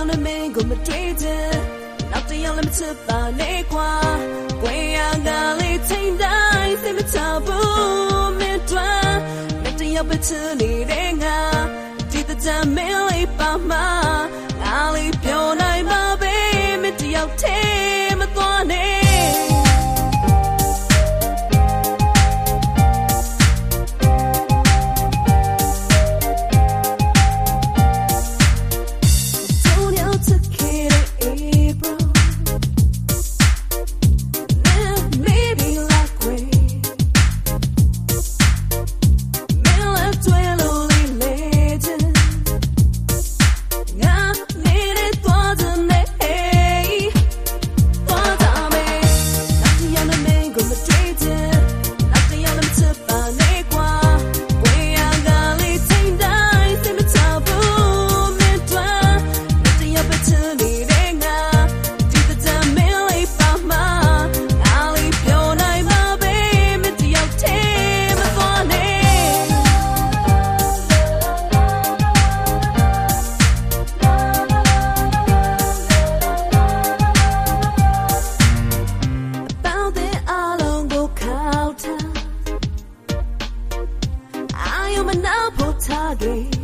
င်းနဲ့မင်းကိုမတွေ့တဲ့နောက်တစ်ယောက်လည်းမချစ်ပါနဲ့ကွာကွယ်ရကလေးချိန်တိုင်းစိတ်မချဘူးမင်းတို့မတစ်ယောက်ပဲချစ်နေတဲ့ငါဒီတဲ့ကြမ်းမင်းလေးပါမငါလေးပြောနိုင်ပါပဲမတစ်ယောက်တည်း 我们打破它给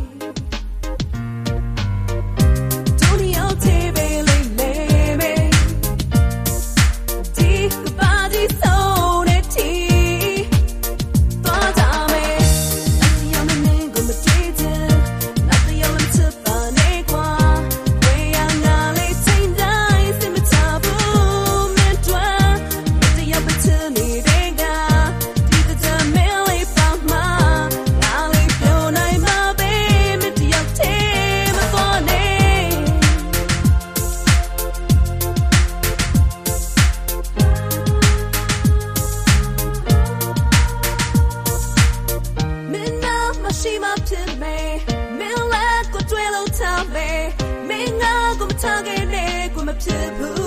up to the pool.